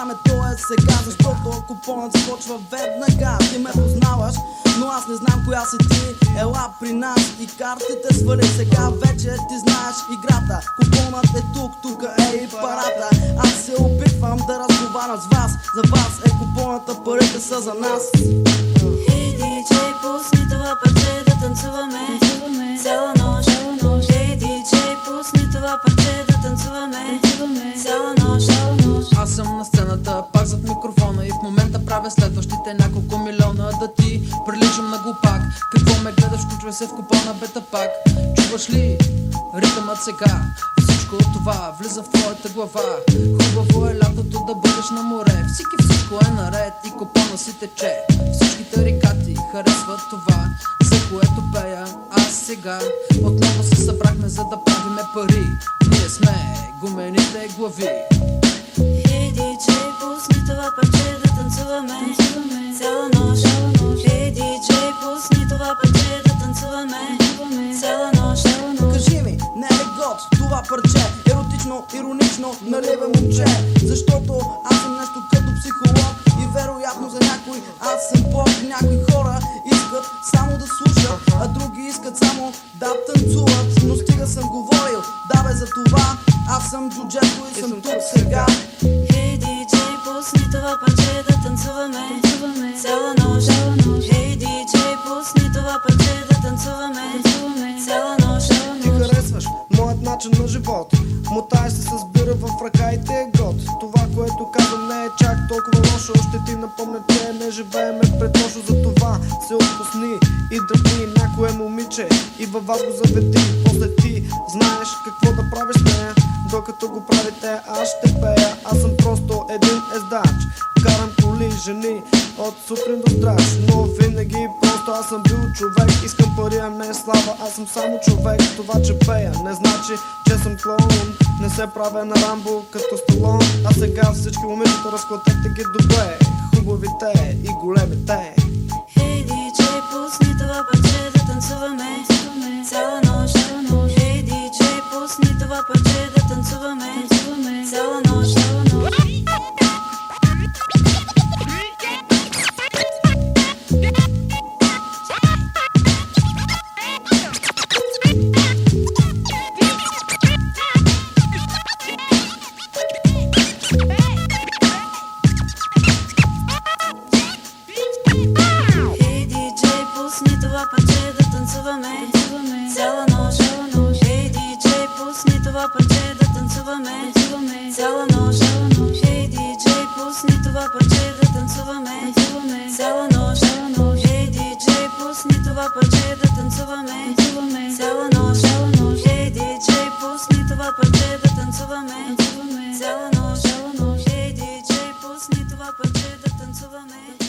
време то е сега Защото купонът започва веднага. Ти ме познаваш, но аз не знам коя си ти. Ела при нас и картите свали. Сега вече ти знаеш играта. Купонът е тук, тук е и парата. Аз се опитвам да разговарям с вас. За вас е купоната, парите са за нас. Хей, диджей, пусни това парче да танцуваме. Цяла нощ, Хей, диджей, пусни това парче да танцуваме. Цяла нощ, ти приличам на глупак. Какво ме гледаш, включвай се в купона бета пак. Чуваш ли? Ритъмът сега? Всичко това влиза в твоята глава. Хубаво е лятото да бъдеш на море. Всеки всичко е наред и купона си тече. Всички тарикати харесват това За което пея аз сега. Отново се събрахме за да правиме пари. Ние сме гумените глави. Хей, диджей, пусни това парче да танцуваме. Цяла нощ, парче да танцуваме. Цяла нощ, Кажи ми, не е год това парче. Еротично, иронично, нали бе момче. Защото аз съм нещо като психолог И вероятно за някой аз съм бог Някои хора искат само да слушат А други искат само да танцуват. Но стига съм говорил, да бе за това. Аз съм джуджето и съм тук сега. Хей, диджей, пусни това парче да танцуваме. Цяла нощ, парче да танцуваме. Цяла нощ, Ти харесваш моят начин на живот. Мотаеш се с бира в ръка и те е год. Това, което казвам не е чак толкова лошо. Ще ти напомня, че не живееме пред лошо За това се отпусни и дръпни някое момиче И във вас го заведи. После ти знаеш какво да правиш с нея. Докато го правите аз ще пея. Аз съм просто един ездач Карам коли, жени от сутрин до страж Но винаги просто аз съм бил човек. Искам пари, а не слава, аз съм само човек. Това, че пея, не значи, че съм клоун. Не се правя на Рамбо като Сталон. А сега всички момичета разклатете ги добре. Хубавите и големите. Хей, диджей, пусни това парче да танцуваме това парче да танцуваме. Цяла нощ, Хей, диджей, пусни това парче да танцуваме. Цяла нощ, Хей, диджей, пусни това парче да танцуваме. Цяла нощ, Хей, диджей, пусни това парче да танцуваме. Цяла нощ, Хей, диджей, пусни това парче да танцуваме. Цяла нощ, Хей, диджей, пусни това парче да танцуваме